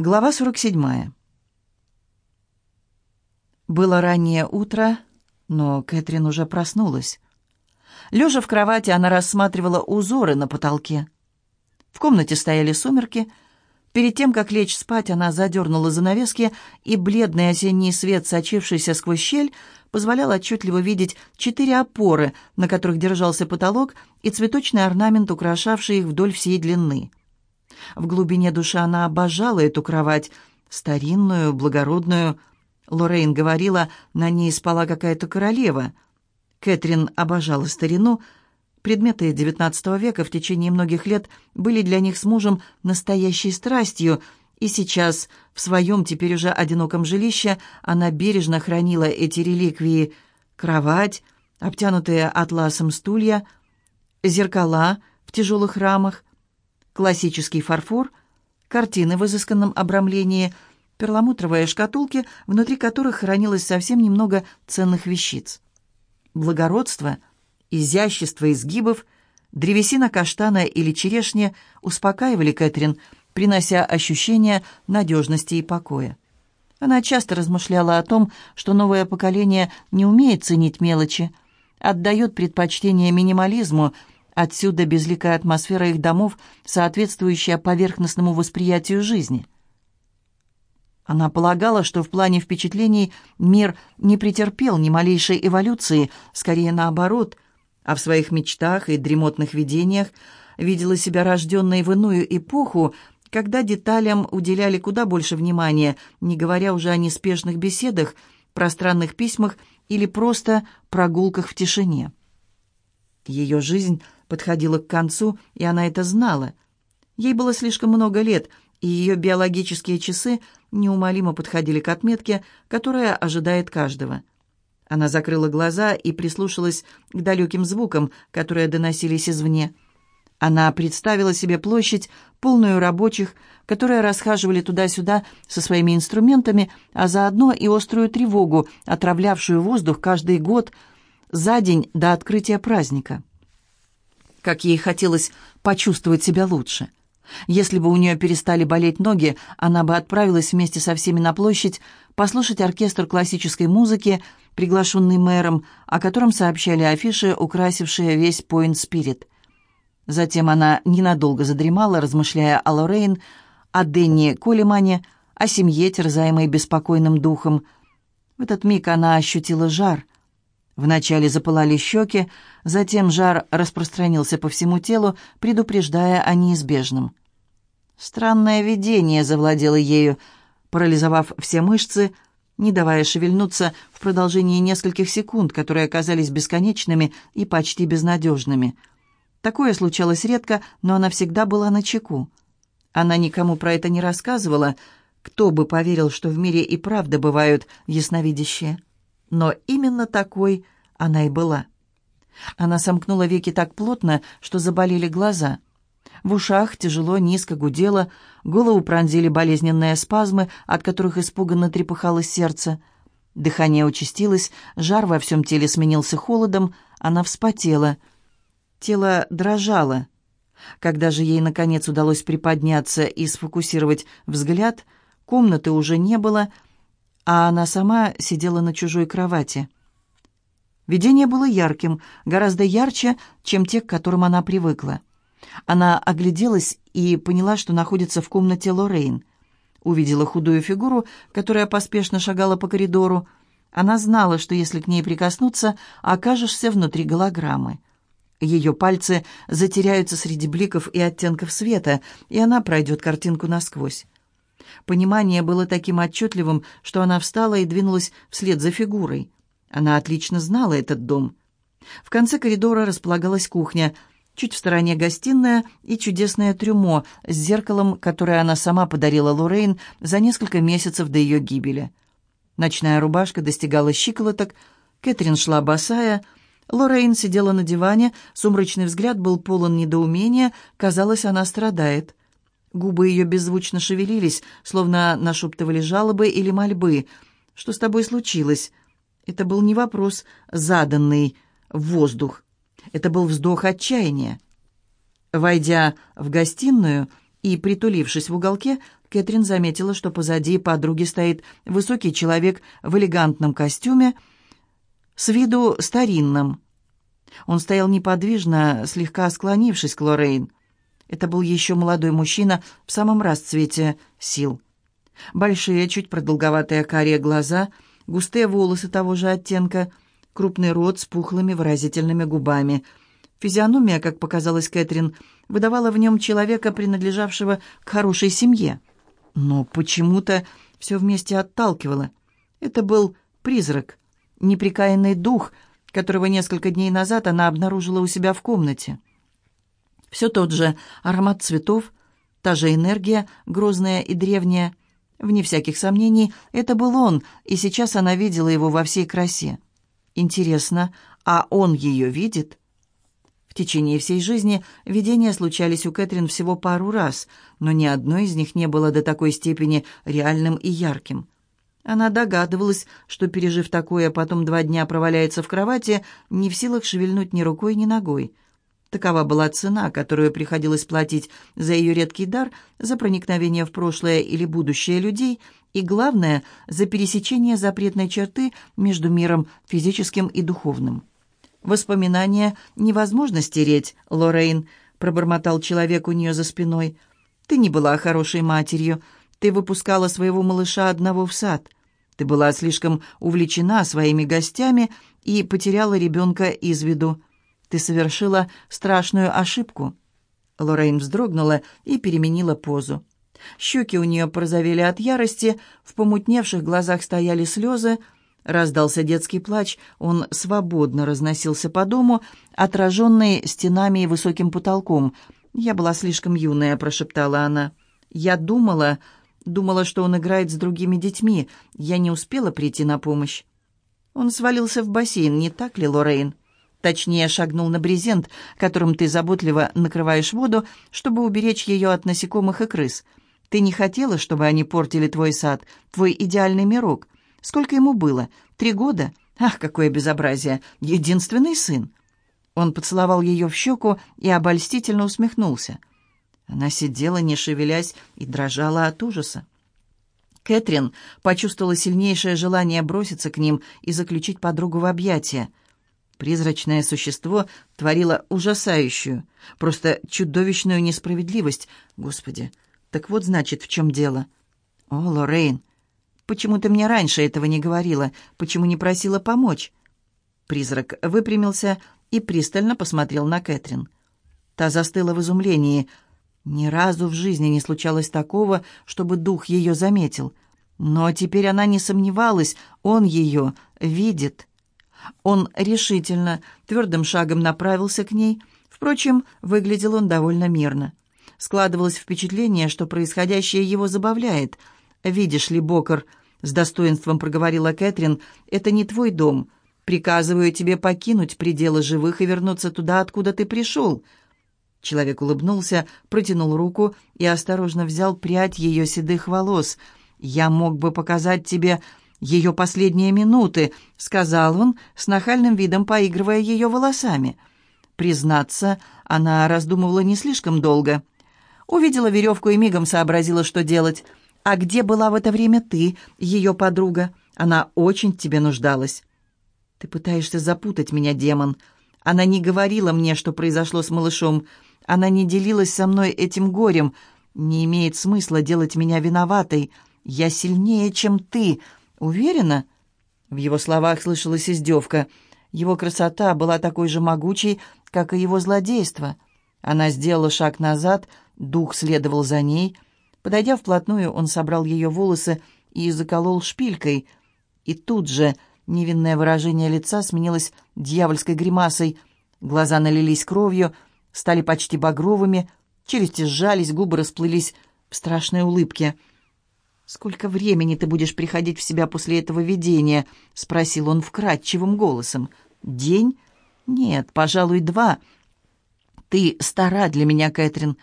Глава 47. Было раннее утро, но Кэтрин уже проснулась. Лежа в кровати, она рассматривала узоры на потолке. В комнате стояли сумерки. Перед тем, как лечь спать, она задернула занавески, и бледный осенний свет, сочившийся сквозь щель, позволял отчетливо видеть четыре опоры, на которых держался потолок, и цветочный орнамент, украшавший их вдоль всей длины. В глубине души она обожала эту кровать, старинную, благородную. Лоррейн говорила, на ней спала какая-то королева. Кэтрин обожала старину. Предметы XIX века в течение многих лет были для них с мужем настоящей страстью, и сейчас, в своем теперь уже одиноком жилище, она бережно хранила эти реликвии. Кровать, обтянутые атласом стулья, зеркала в тяжелых рамах, классический фарфор, картины в изысканном обрамлении, перламутровые шкатулки, внутри которых хранилось совсем немного ценных вещиц. Благородство, изящество изгибов, древесина каштана или черешня успокаивали Кэтрин, принося ощущение надежности и покоя. Она часто размышляла о том, что новое поколение не умеет ценить мелочи, отдает предпочтение минимализму, Отсюда безликая атмосфера их домов, соответствующая поверхностному восприятию жизни. Она полагала, что в плане впечатлений мир не претерпел ни малейшей эволюции, скорее наоборот, а в своих мечтах и дремотных видениях видела себя рожденной в иную эпоху, когда деталям уделяли куда больше внимания, не говоря уже о неспешных беседах, пространных письмах или просто прогулках в тишине. Ее жизнь подходила к концу, и она это знала. Ей было слишком много лет, и ее биологические часы неумолимо подходили к отметке, которая ожидает каждого. Она закрыла глаза и прислушалась к далеким звукам, которые доносились извне. Она представила себе площадь, полную рабочих, которые расхаживали туда-сюда со своими инструментами, а заодно и острую тревогу, отравлявшую воздух каждый год за день до открытия праздника как ей хотелось почувствовать себя лучше. Если бы у нее перестали болеть ноги, она бы отправилась вместе со всеми на площадь послушать оркестр классической музыки, приглашенный мэром, о котором сообщали афиши, украсившие весь Point Spirit. Затем она ненадолго задремала, размышляя о Лоррейн, о Денни Колемане, о семье, терзаемой беспокойным духом. В этот миг она ощутила жар. Вначале запылали щеки, затем жар распространился по всему телу, предупреждая о неизбежном. Странное видение завладело ею, парализовав все мышцы, не давая шевельнуться в продолжении нескольких секунд, которые оказались бесконечными и почти безнадежными. Такое случалось редко, но она всегда была на чеку. Она никому про это не рассказывала, кто бы поверил, что в мире и правда бывают ясновидящие но именно такой она и была. Она сомкнула веки так плотно, что заболели глаза. В ушах тяжело, низко гудело, голову пронзили болезненные спазмы, от которых испуганно трепыхалось сердце. Дыхание участилось, жар во всем теле сменился холодом, она вспотела. Тело дрожало. Когда же ей, наконец, удалось приподняться и сфокусировать взгляд, комнаты уже не было, — а она сама сидела на чужой кровати. Видение было ярким, гораздо ярче, чем те, к которым она привыкла. Она огляделась и поняла, что находится в комнате Лоррейн. Увидела худую фигуру, которая поспешно шагала по коридору. Она знала, что если к ней прикоснуться, окажешься внутри голограммы. Ее пальцы затеряются среди бликов и оттенков света, и она пройдет картинку насквозь. Понимание было таким отчетливым, что она встала и двинулась вслед за фигурой. Она отлично знала этот дом. В конце коридора располагалась кухня, чуть в стороне гостиная и чудесное трюмо с зеркалом, которое она сама подарила Лоррейн за несколько месяцев до ее гибели. Ночная рубашка достигала щиколоток, Кэтрин шла босая, Лоррейн сидела на диване, сумрачный взгляд был полон недоумения, казалось, она страдает. Губы ее беззвучно шевелились, словно нашептывали жалобы или мольбы. «Что с тобой случилось?» Это был не вопрос, заданный в воздух. Это был вздох отчаяния. Войдя в гостиную и притулившись в уголке, Кэтрин заметила, что позади подруги стоит высокий человек в элегантном костюме, с виду старинным. Он стоял неподвижно, слегка склонившись к Лоррейн. Это был еще молодой мужчина в самом расцвете сил. Большие, чуть продолговатые карие глаза, густые волосы того же оттенка, крупный рот с пухлыми выразительными губами. Физиономия, как показалось Кэтрин, выдавала в нем человека, принадлежавшего к хорошей семье. Но почему-то все вместе отталкивало. Это был призрак, неприкаянный дух, которого несколько дней назад она обнаружила у себя в комнате. Все тот же аромат цветов, та же энергия, грозная и древняя. Вне всяких сомнений, это был он, и сейчас она видела его во всей красе. Интересно, а он ее видит? В течение всей жизни видения случались у Кэтрин всего пару раз, но ни одно из них не было до такой степени реальным и ярким. Она догадывалась, что, пережив такое, потом два дня проваляется в кровати, не в силах шевельнуть ни рукой, ни ногой. Такова была цена, которую приходилось платить за ее редкий дар, за проникновение в прошлое или будущее людей и, главное, за пересечение запретной черты между миром физическим и духовным. «Воспоминания невозможно стереть, Лоррейн», — пробормотал человек у нее за спиной. «Ты не была хорошей матерью. Ты выпускала своего малыша одного в сад. Ты была слишком увлечена своими гостями и потеряла ребенка из виду. Ты совершила страшную ошибку». Лоррейн вздрогнула и переменила позу. Щеки у нее порозовели от ярости, в помутневших глазах стояли слезы, Раздался детский плач, он свободно разносился по дому, отраженный стенами и высоким потолком. «Я была слишком юная», — прошептала она. «Я думала, думала, что он играет с другими детьми. Я не успела прийти на помощь». Он свалился в бассейн, не так ли, Лоррейн? Точнее, шагнул на брезент, которым ты заботливо накрываешь воду, чтобы уберечь ее от насекомых и крыс. Ты не хотела, чтобы они портили твой сад, твой идеальный мирок. Сколько ему было? Три года? Ах, какое безобразие! Единственный сын!» Он поцеловал ее в щеку и обольстительно усмехнулся. Она сидела, не шевелясь, и дрожала от ужаса. Кэтрин почувствовала сильнейшее желание броситься к ним и заключить подругу в объятия. Призрачное существо творило ужасающую, просто чудовищную несправедливость. Господи, так вот, значит, в чем дело. О, Лоррейн, Почему ты мне раньше этого не говорила? Почему не просила помочь?» Призрак выпрямился и пристально посмотрел на Кэтрин. Та застыла в изумлении. Ни разу в жизни не случалось такого, чтобы дух ее заметил. Но теперь она не сомневалась, он ее видит. Он решительно, твердым шагом направился к ней. Впрочем, выглядел он довольно мирно. Складывалось впечатление, что происходящее его забавляет. «Видишь ли, Бокер», — с достоинством проговорила Кэтрин, — «это не твой дом. Приказываю тебе покинуть пределы живых и вернуться туда, откуда ты пришел». Человек улыбнулся, протянул руку и осторожно взял прядь ее седых волос. «Я мог бы показать тебе ее последние минуты», — сказал он, с нахальным видом поигрывая ее волосами. Признаться, она раздумывала не слишком долго. Увидела веревку и мигом сообразила, что делать — «А где была в это время ты, ее подруга? Она очень тебе нуждалась». «Ты пытаешься запутать меня, демон. Она не говорила мне, что произошло с малышом. Она не делилась со мной этим горем. Не имеет смысла делать меня виноватой. Я сильнее, чем ты. Уверена?» В его словах слышалась издевка. Его красота была такой же могучей, как и его злодейство. Она сделала шаг назад, дух следовал за ней — Подойдя вплотную, он собрал ее волосы и заколол шпилькой. И тут же невинное выражение лица сменилось дьявольской гримасой. Глаза налились кровью, стали почти багровыми, челюсти сжались, губы расплылись в страшной улыбке. «Сколько времени ты будешь приходить в себя после этого видения?» — спросил он вкрадчивым голосом. «День? Нет, пожалуй, два. Ты стара для меня, Кэтрин.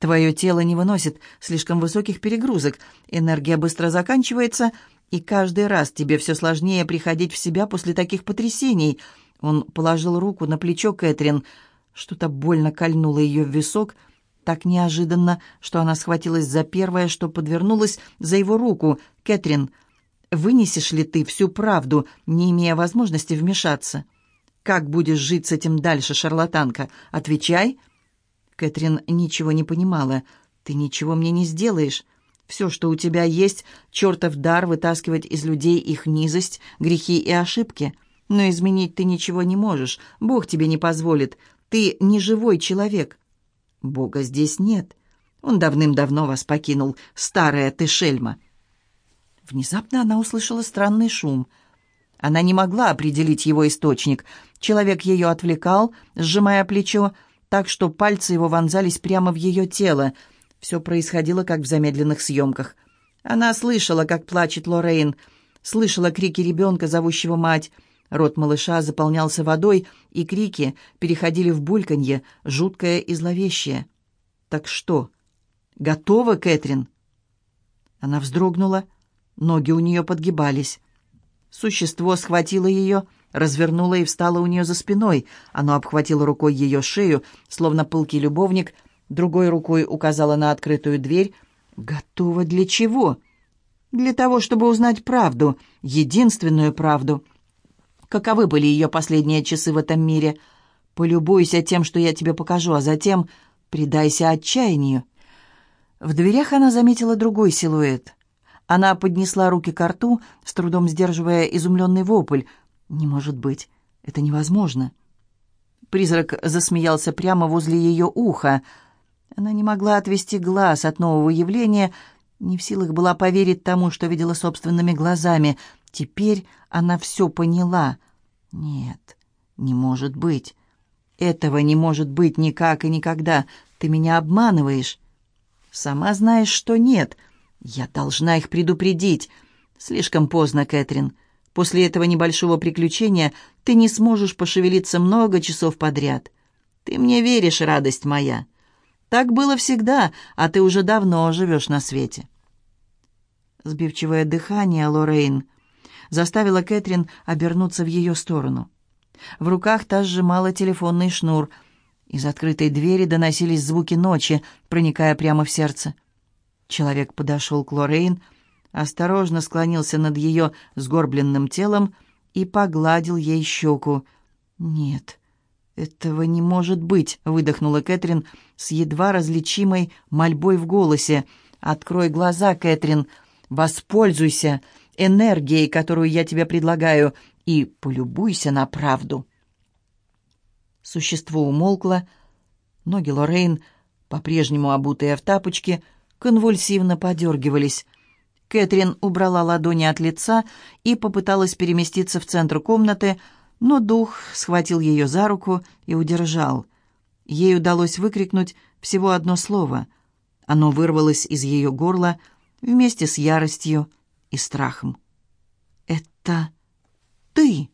Твое тело не выносит слишком высоких перегрузок, энергия быстро заканчивается, и каждый раз тебе все сложнее приходить в себя после таких потрясений. Он положил руку на плечо Кэтрин. Что-то больно кольнуло ее в висок. Так неожиданно, что она схватилась за первое, что подвернулось, за его руку. «Кэтрин, вынесешь ли ты всю правду, не имея возможности вмешаться?» «Как будешь жить с этим дальше, шарлатанка? Отвечай!» Кэтрин ничего не понимала. «Ты ничего мне не сделаешь. Все, что у тебя есть, чертов дар вытаскивать из людей их низость, грехи и ошибки. Но изменить ты ничего не можешь. Бог тебе не позволит. Ты не живой человек. Бога здесь нет. Он давным-давно вас покинул, старая ты шельма. Внезапно она услышала странный шум. Она не могла определить его источник. Человек ее отвлекал, сжимая плечо, так что пальцы его вонзались прямо в ее тело. Все происходило, как в замедленных съемках. Она слышала, как плачет Лоррейн, слышала крики ребенка, зовущего мать, Рот малыша заполнялся водой, и крики переходили в бульканье, жуткое и зловещее. «Так что? Готова, Кэтрин?» Она вздрогнула, ноги у нее подгибались. Существо схватило ее, развернуло и встало у нее за спиной. Оно обхватило рукой ее шею, словно пылкий любовник, другой рукой указало на открытую дверь. «Готова для чего?» «Для того, чтобы узнать правду, единственную правду» каковы были ее последние часы в этом мире. Полюбуйся тем, что я тебе покажу, а затем предайся отчаянию». В дверях она заметила другой силуэт. Она поднесла руки к рту, с трудом сдерживая изумленный вопль. «Не может быть, это невозможно». Призрак засмеялся прямо возле ее уха. Она не могла отвести глаз от нового явления, не в силах была поверить тому, что видела собственными глазами. Теперь она все поняла. Нет, не может быть. Этого не может быть никак и никогда. Ты меня обманываешь. Сама знаешь, что нет. Я должна их предупредить. Слишком поздно, Кэтрин. После этого небольшого приключения ты не сможешь пошевелиться много часов подряд. Ты мне веришь, радость моя. Так было всегда, а ты уже давно живешь на свете. Сбивчивое дыхание, Лоррейн заставила Кэтрин обернуться в ее сторону. В руках та сжимала телефонный шнур. Из открытой двери доносились звуки ночи, проникая прямо в сердце. Человек подошел к Лоррейн, осторожно склонился над ее сгорбленным телом и погладил ей щеку. «Нет, этого не может быть», — выдохнула Кэтрин с едва различимой мольбой в голосе. «Открой глаза, Кэтрин, воспользуйся энергией, которую я тебе предлагаю, и полюбуйся на правду». Существо умолкло. Ноги Лоррейн, по-прежнему обутые в тапочки, конвульсивно подергивались. Кэтрин убрала ладони от лица и попыталась переместиться в центр комнаты, но дух схватил ее за руку и удержал. Ей удалось выкрикнуть всего одно слово. Оно вырвалось из ее горла вместе с яростью и страхом. «Это ты!»